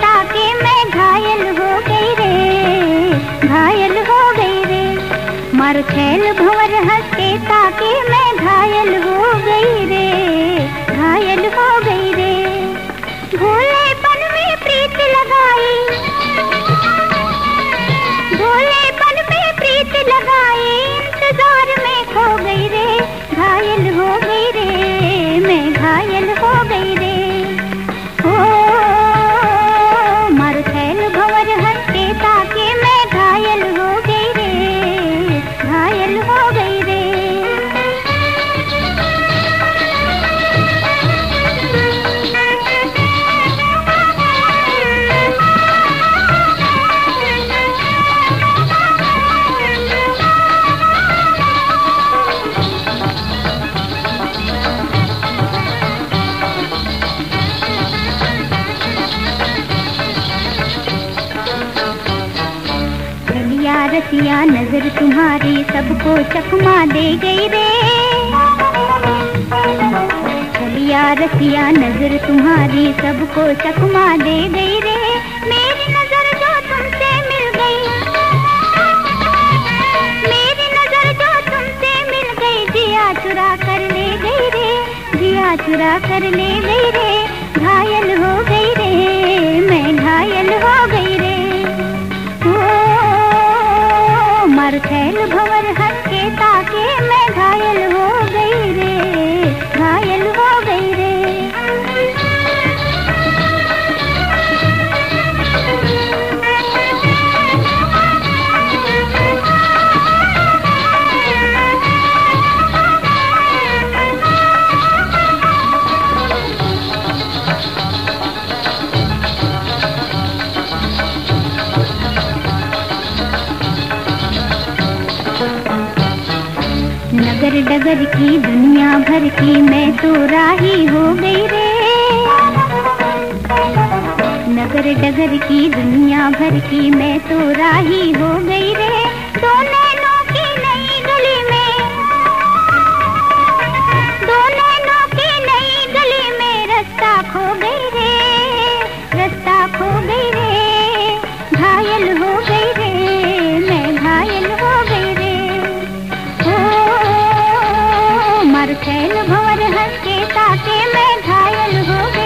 बता के मैं घायल हो गई रे, घायल हो गई रे। मर खेल भंवर हँसते ताके मैं घायल हो गई रे, घायल हो गई रे। घायल रसिया नज़र तुम्हारी सबको चकमा दे गई रे। रलिया रसिया नज़र तुम्हारी सबको चकमा दे गई रे। मेरी नज़र जो तुमसे मिल गई, मेरी नज़र जो तुमसे मिल गई, जिया चुरा कर ले गई रे, जिया चुरा कर ले गई रे। घायल हो गई रे, मैं घायल हो गई नगर डगर की दुनिया भर की मैं तो राही हो गई रे। नगर डगर की दुनिया भर की मैं तो राही हो गई रे। दो भवर भंवर हंस के साथ मैं घायल हो गई।